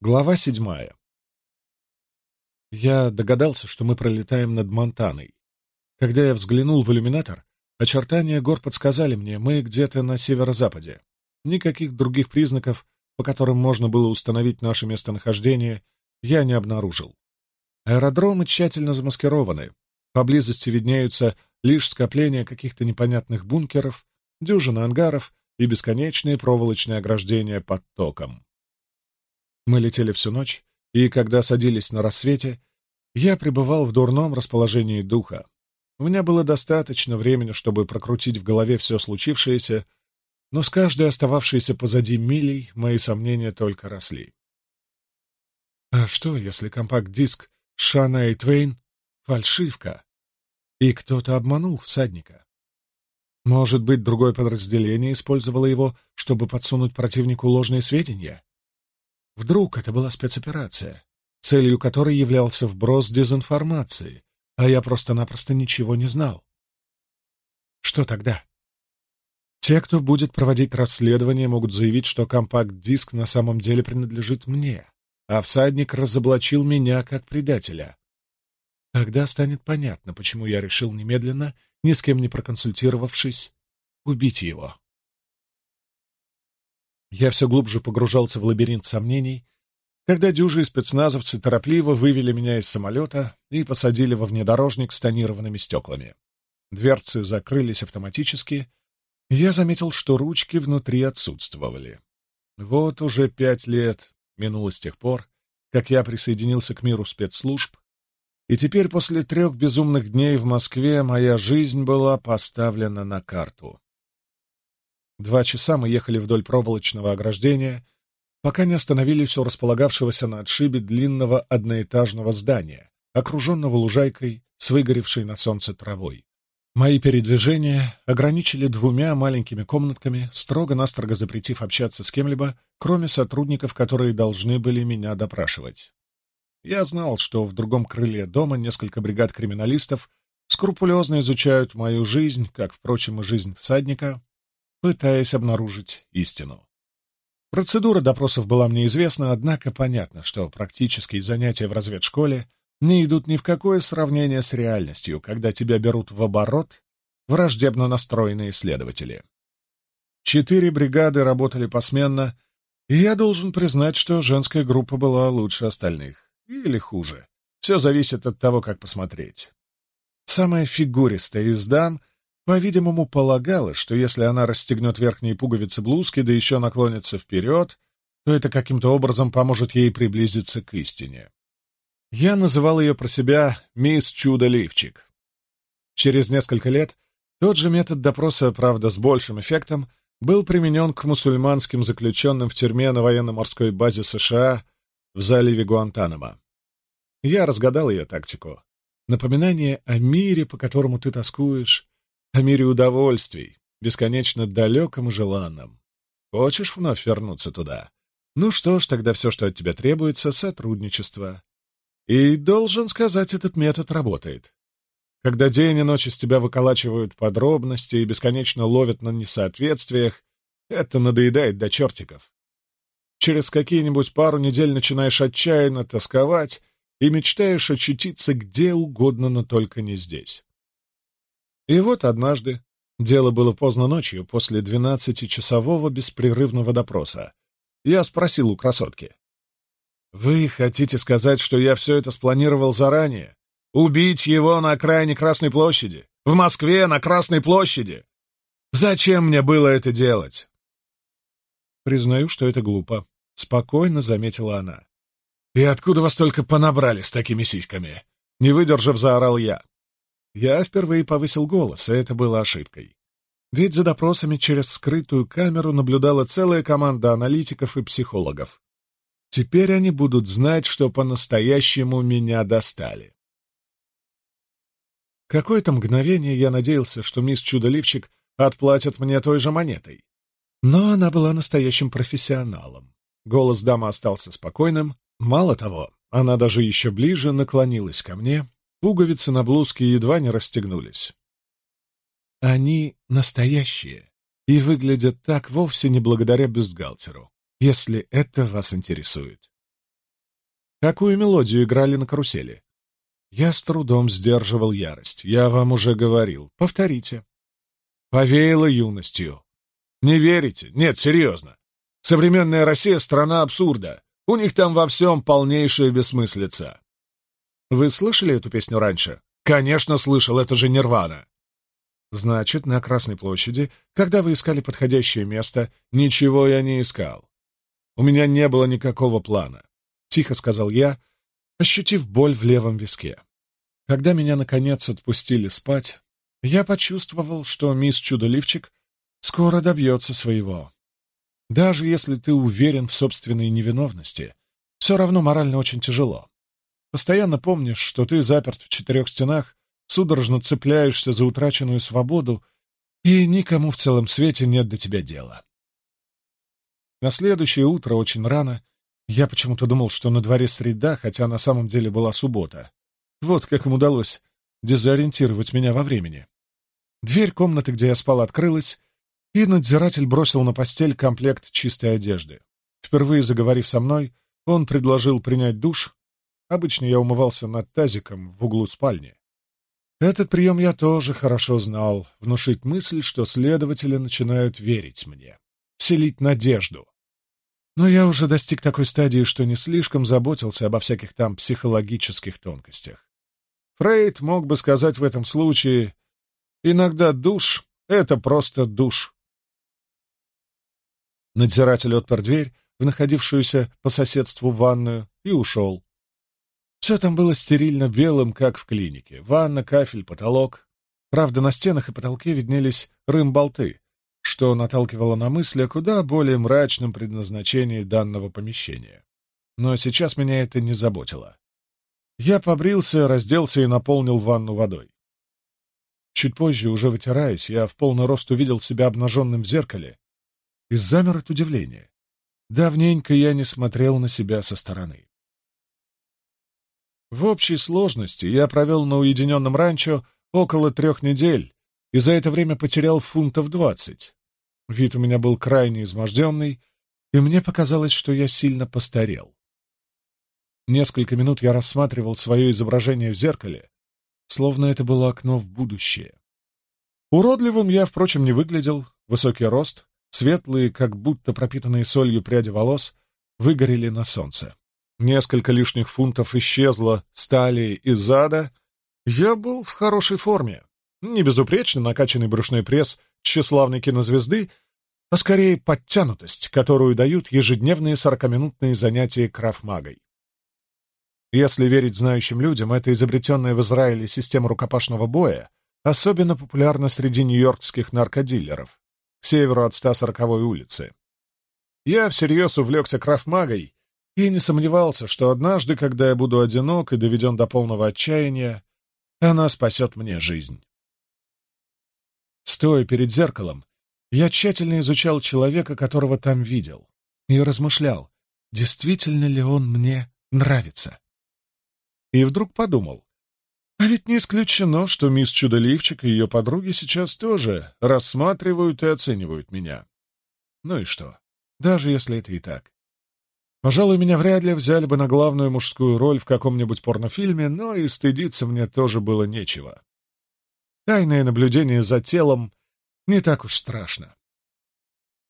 Глава седьмая. Я догадался, что мы пролетаем над Монтаной. Когда я взглянул в иллюминатор, очертания гор подсказали мне, мы где-то на северо-западе. Никаких других признаков, по которым можно было установить наше местонахождение, я не обнаружил. Аэродромы тщательно замаскированы. Поблизости виднеются лишь скопления каких-то непонятных бункеров, дюжина ангаров и бесконечные проволочные ограждения под током. Мы летели всю ночь, и когда садились на рассвете, я пребывал в дурном расположении духа. У меня было достаточно времени, чтобы прокрутить в голове все случившееся, но с каждой остававшейся позади милей мои сомнения только росли. А что, если компакт-диск Шана и Твейн — фальшивка, и кто-то обманул всадника? Может быть, другое подразделение использовало его, чтобы подсунуть противнику ложные сведения? Вдруг это была спецоперация, целью которой являлся вброс дезинформации, а я просто-напросто ничего не знал. Что тогда? Те, кто будет проводить расследование, могут заявить, что компакт-диск на самом деле принадлежит мне, а всадник разоблачил меня как предателя. Тогда станет понятно, почему я решил немедленно, ни с кем не проконсультировавшись, убить его. Я все глубже погружался в лабиринт сомнений, когда дюжи и спецназовцы торопливо вывели меня из самолета и посадили во внедорожник с тонированными стеклами. Дверцы закрылись автоматически, и я заметил, что ручки внутри отсутствовали. Вот уже пять лет минуло с тех пор, как я присоединился к миру спецслужб, и теперь после трех безумных дней в Москве моя жизнь была поставлена на карту. Два часа мы ехали вдоль проволочного ограждения, пока не остановились у располагавшегося на отшибе длинного одноэтажного здания, окруженного лужайкой с выгоревшей на солнце травой. Мои передвижения ограничили двумя маленькими комнатками, строго-настрого запретив общаться с кем-либо, кроме сотрудников, которые должны были меня допрашивать. Я знал, что в другом крыле дома несколько бригад криминалистов скрупулезно изучают мою жизнь, как, впрочем, и жизнь всадника, пытаясь обнаружить истину. Процедура допросов была мне известна, однако понятно, что практические занятия в разведшколе не идут ни в какое сравнение с реальностью, когда тебя берут в оборот враждебно настроенные следователи. Четыре бригады работали посменно, и я должен признать, что женская группа была лучше остальных. Или хуже. Все зависит от того, как посмотреть. Самая фигуристая из дам — по-видимому, полагала, что если она расстегнет верхние пуговицы блузки, да еще наклонится вперед, то это каким-то образом поможет ей приблизиться к истине. Я называл ее про себя «Мисс Чудо-лифчик». Через несколько лет тот же метод допроса, правда, с большим эффектом, был применен к мусульманским заключенным в тюрьме на военно-морской базе США в заливе Гуантанамо. Я разгадал ее тактику. Напоминание о мире, по которому ты тоскуешь, о мире удовольствий, бесконечно далеком и желанном. Хочешь вновь вернуться туда? Ну что ж, тогда все, что от тебя требуется, — сотрудничество. И, должен сказать, этот метод работает. Когда день и ночь из тебя выколачивают подробности и бесконечно ловят на несоответствиях, это надоедает до чертиков. Через какие-нибудь пару недель начинаешь отчаянно тосковать и мечтаешь очутиться где угодно, но только не здесь. И вот однажды, дело было поздно ночью, после двенадцатичасового беспрерывного допроса, я спросил у красотки. «Вы хотите сказать, что я все это спланировал заранее? Убить его на окраине Красной площади? В Москве, на Красной площади? Зачем мне было это делать?» «Признаю, что это глупо», — спокойно заметила она. «И откуда вас только понабрали с такими сиськами?» Не выдержав, заорал я. Я впервые повысил голос, и это было ошибкой. Ведь за допросами через скрытую камеру наблюдала целая команда аналитиков и психологов. Теперь они будут знать, что по-настоящему меня достали. Какое-то мгновение я надеялся, что мисс Чудоливчик отплатит мне той же монетой. Но она была настоящим профессионалом. Голос дамы остался спокойным. Мало того, она даже еще ближе наклонилась ко мне, Пуговицы на блузке едва не расстегнулись. Они настоящие и выглядят так вовсе не благодаря бюстгальтеру, если это вас интересует. Какую мелодию играли на карусели? Я с трудом сдерживал ярость. Я вам уже говорил. Повторите. Повеяло юностью. Не верите? Нет, серьезно. Современная Россия — страна абсурда. У них там во всем полнейшая бессмыслица. Вы слышали эту песню раньше? Конечно, слышал, это же Нирвана. Значит, на Красной площади, когда вы искали подходящее место, ничего я не искал. У меня не было никакого плана, тихо сказал я, ощутив боль в левом виске. Когда меня наконец отпустили спать, я почувствовал, что мисс Чудоливчик скоро добьется своего. Даже если ты уверен в собственной невиновности, все равно морально очень тяжело. Постоянно помнишь, что ты заперт в четырех стенах, судорожно цепляешься за утраченную свободу, и никому в целом свете нет до тебя дела. На следующее утро очень рано я почему-то думал, что на дворе среда, хотя на самом деле была суббота. Вот как им удалось дезориентировать меня во времени. Дверь комнаты, где я спал, открылась, и надзиратель бросил на постель комплект чистой одежды. Впервые заговорив со мной, он предложил принять душ, Обычно я умывался над тазиком в углу спальни. Этот прием я тоже хорошо знал — внушить мысль, что следователи начинают верить мне, вселить надежду. Но я уже достиг такой стадии, что не слишком заботился обо всяких там психологических тонкостях. Фрейд мог бы сказать в этом случае, иногда душ — это просто душ. Надзиратель отпер дверь в находившуюся по соседству ванную и ушел. Все там было стерильно белым, как в клинике. Ванна, кафель, потолок. Правда, на стенах и потолке виднелись рым-болты, что наталкивало на мысли о куда более мрачном предназначении данного помещения. Но сейчас меня это не заботило. Я побрился, разделся и наполнил ванну водой. Чуть позже, уже вытираясь, я в полный рост увидел себя обнаженным в зеркале и замер от удивления. Давненько я не смотрел на себя со стороны. В общей сложности я провел на уединенном ранчо около трех недель и за это время потерял фунтов двадцать. Вид у меня был крайне изможденный, и мне показалось, что я сильно постарел. Несколько минут я рассматривал свое изображение в зеркале, словно это было окно в будущее. Уродливым я, впрочем, не выглядел. Высокий рост, светлые, как будто пропитанные солью пряди волос, выгорели на солнце несколько лишних фунтов исчезло с талии и зада, я был в хорошей форме. Не безупречно накачанный брюшной пресс тщеславной кинозвезды, а скорее подтянутость, которую дают ежедневные сорокаминутные занятия крафмагой. Если верить знающим людям, эта изобретенная в Израиле система рукопашного боя особенно популярна среди нью-йоркских наркодилеров к северу от 140-й улицы. Я всерьез увлекся крафмагой я не сомневался, что однажды, когда я буду одинок и доведен до полного отчаяния, она спасет мне жизнь. Стоя перед зеркалом, я тщательно изучал человека, которого там видел, и размышлял, действительно ли он мне нравится. И вдруг подумал, а ведь не исключено, что мисс Чудоливчик и ее подруги сейчас тоже рассматривают и оценивают меня. Ну и что, даже если это и так. Пожалуй, меня вряд ли взяли бы на главную мужскую роль в каком-нибудь порнофильме, но и стыдиться мне тоже было нечего. Тайное наблюдение за телом не так уж страшно.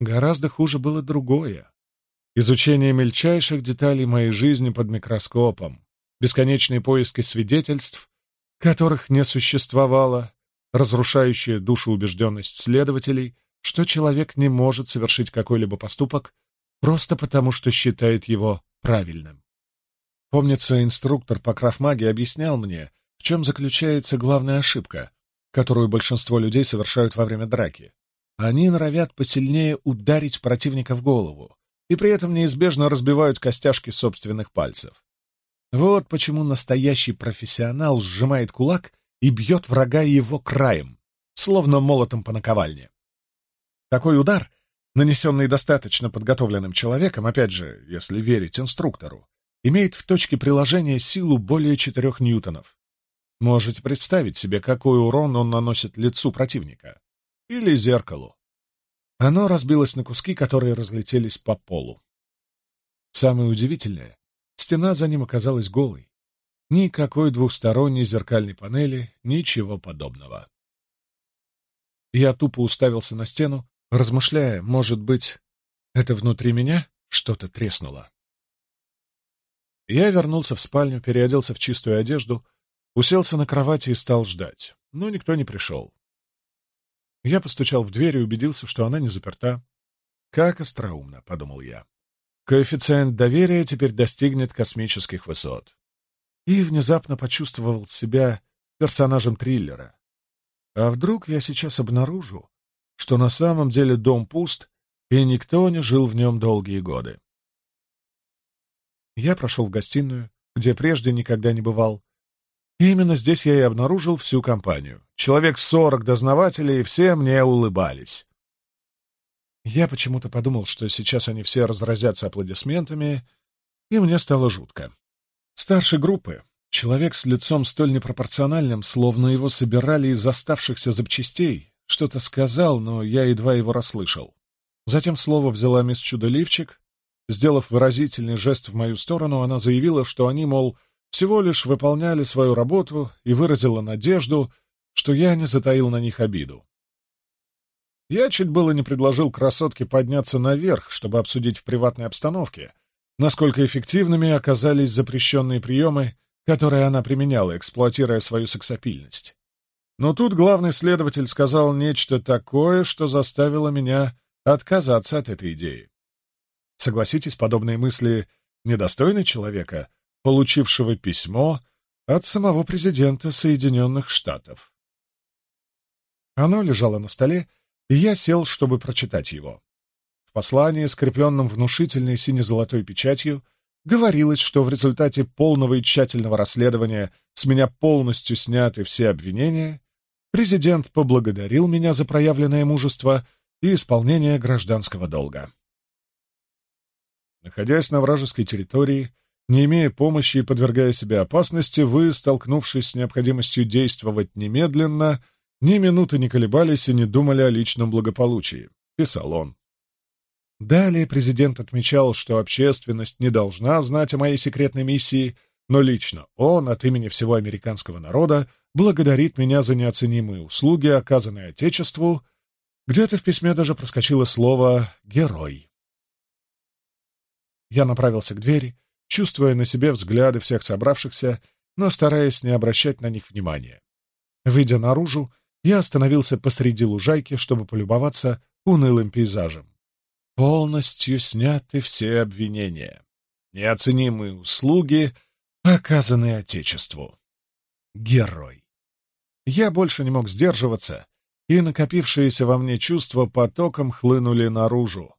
Гораздо хуже было другое. Изучение мельчайших деталей моей жизни под микроскопом, бесконечные поиски свидетельств, которых не существовало, разрушающая душу убежденность следователей, что человек не может совершить какой-либо поступок, просто потому, что считает его правильным. Помнится, инструктор по крафмаге объяснял мне, в чем заключается главная ошибка, которую большинство людей совершают во время драки. Они норовят посильнее ударить противника в голову и при этом неизбежно разбивают костяшки собственных пальцев. Вот почему настоящий профессионал сжимает кулак и бьет врага его краем, словно молотом по наковальне. Такой удар — Нанесенный достаточно подготовленным человеком, опять же, если верить инструктору, имеет в точке приложения силу более 4 ньютонов. Можете представить себе, какой урон он наносит лицу противника. Или зеркалу. Оно разбилось на куски, которые разлетелись по полу. Самое удивительное — стена за ним оказалась голой. Никакой двухсторонней зеркальной панели, ничего подобного. Я тупо уставился на стену, размышляя, может быть, это внутри меня что-то треснуло. Я вернулся в спальню, переоделся в чистую одежду, уселся на кровати и стал ждать, но никто не пришел. Я постучал в дверь и убедился, что она не заперта. «Как остроумно», — подумал я. «Коэффициент доверия теперь достигнет космических высот». И внезапно почувствовал себя персонажем триллера. А вдруг я сейчас обнаружу, что на самом деле дом пуст, и никто не жил в нем долгие годы. Я прошел в гостиную, где прежде никогда не бывал. И именно здесь я и обнаружил всю компанию. Человек сорок дознавателей, и все мне улыбались. Я почему-то подумал, что сейчас они все разразятся аплодисментами, и мне стало жутко. Старший группы, человек с лицом столь непропорциональным, словно его собирали из оставшихся запчастей, что-то сказал, но я едва его расслышал. Затем слово взяла мисс Чудоливчик. Сделав выразительный жест в мою сторону, она заявила, что они, мол, всего лишь выполняли свою работу и выразила надежду, что я не затаил на них обиду. Я чуть было не предложил красотке подняться наверх, чтобы обсудить в приватной обстановке, насколько эффективными оказались запрещенные приемы, которые она применяла, эксплуатируя свою сексапильность. Но тут главный следователь сказал нечто такое, что заставило меня отказаться от этой идеи. Согласитесь, подобные мысли недостойны человека, получившего письмо от самого президента Соединенных Штатов. Оно лежало на столе, и я сел, чтобы прочитать его. В послании, скрепленном внушительной сине-золотой печатью, говорилось, что в результате полного и тщательного расследования с меня полностью сняты все обвинения, Президент поблагодарил меня за проявленное мужество и исполнение гражданского долга. Находясь на вражеской территории, не имея помощи и подвергая себя опасности, вы, столкнувшись с необходимостью действовать немедленно, ни минуты не колебались и не думали о личном благополучии, писал он. Далее президент отмечал, что общественность не должна знать о моей секретной миссии, но лично он от имени всего американского народа благодарит меня за неоценимые услуги, оказанные Отечеству, где-то в письме даже проскочило слово «герой». Я направился к двери, чувствуя на себе взгляды всех собравшихся, но стараясь не обращать на них внимания. Выйдя наружу, я остановился посреди лужайки, чтобы полюбоваться унылым пейзажем. Полностью сняты все обвинения. Неоценимые услуги, оказанные Отечеству. Герой. Я больше не мог сдерживаться, и накопившиеся во мне чувства потоком хлынули наружу.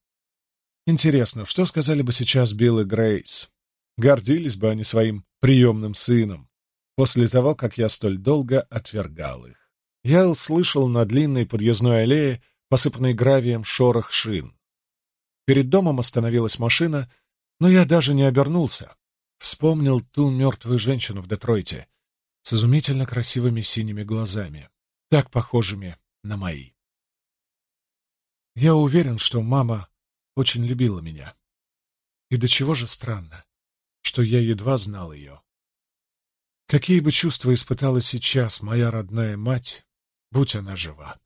Интересно, что сказали бы сейчас Билл и Грейс? Гордились бы они своим приемным сыном после того, как я столь долго отвергал их. Я услышал на длинной подъездной аллее, посыпанной гравием, шорох шин. Перед домом остановилась машина, но я даже не обернулся. Вспомнил ту мертвую женщину в Детройте, с изумительно красивыми синими глазами, так похожими на мои. Я уверен, что мама очень любила меня. И до чего же странно, что я едва знал ее. Какие бы чувства испытала сейчас моя родная мать, будь она жива.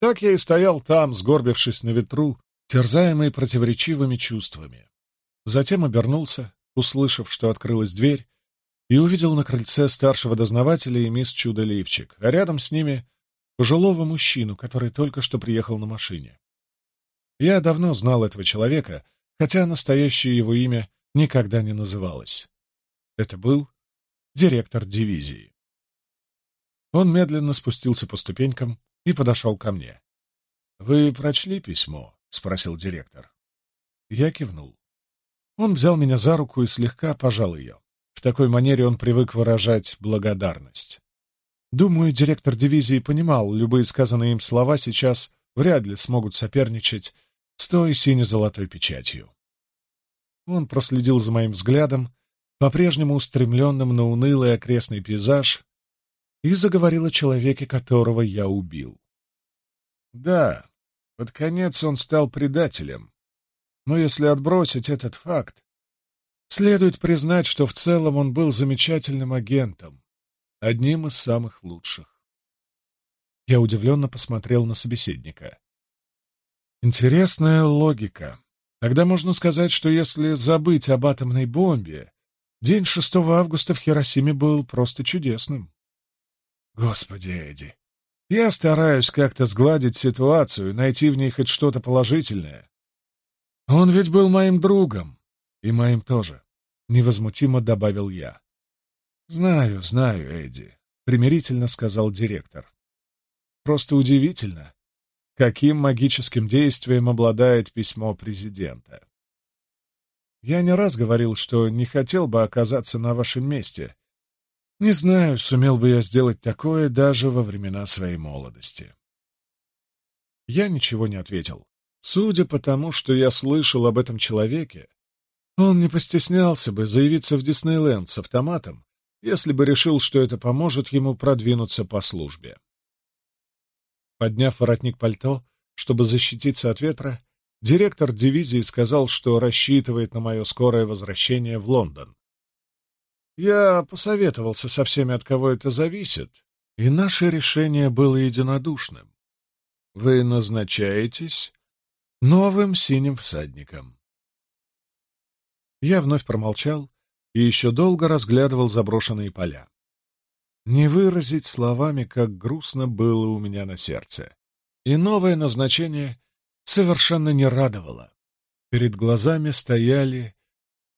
Так я и стоял там, сгорбившись на ветру, терзаемый противоречивыми чувствами. Затем обернулся, услышав, что открылась дверь, и увидел на крыльце старшего дознавателя и мисс Чудо Ливчик, а рядом с ними пожилого мужчину, который только что приехал на машине. Я давно знал этого человека, хотя настоящее его имя никогда не называлось. Это был директор дивизии. Он медленно спустился по ступенькам и подошел ко мне. «Вы прочли письмо?» — спросил директор. Я кивнул. Он взял меня за руку и слегка пожал ее такой манере он привык выражать благодарность. Думаю, директор дивизии понимал, любые сказанные им слова сейчас вряд ли смогут соперничать с той сине-золотой печатью. Он проследил за моим взглядом, по-прежнему устремленным на унылый окрестный пейзаж, и заговорил о человеке, которого я убил. Да, под конец он стал предателем, но если отбросить этот факт, Следует признать, что в целом он был замечательным агентом, одним из самых лучших. Я удивленно посмотрел на собеседника. Интересная логика. Тогда можно сказать, что если забыть об атомной бомбе, день 6 августа в Хиросиме был просто чудесным. Господи, Эдди, я стараюсь как-то сгладить ситуацию, найти в ней хоть что-то положительное. Он ведь был моим другом, и моим тоже невозмутимо добавил я. «Знаю, знаю, Эдди», — примирительно сказал директор. «Просто удивительно, каким магическим действием обладает письмо президента. Я не раз говорил, что не хотел бы оказаться на вашем месте. Не знаю, сумел бы я сделать такое даже во времена своей молодости». Я ничего не ответил. Судя по тому, что я слышал об этом человеке, он не постеснялся бы заявиться в Диснейленд с автоматом, если бы решил, что это поможет ему продвинуться по службе. Подняв воротник пальто, чтобы защититься от ветра, директор дивизии сказал, что рассчитывает на мое скорое возвращение в Лондон. Я посоветовался со всеми, от кого это зависит, и наше решение было единодушным. Вы назначаетесь новым синим всадником. Я вновь промолчал и еще долго разглядывал заброшенные поля. Не выразить словами, как грустно было у меня на сердце. И новое назначение совершенно не радовало. Перед глазами стояли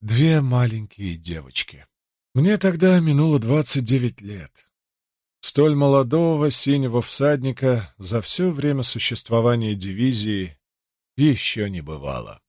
две маленькие девочки. Мне тогда минуло двадцать девять лет. Столь молодого синего всадника за все время существования дивизии еще не бывало.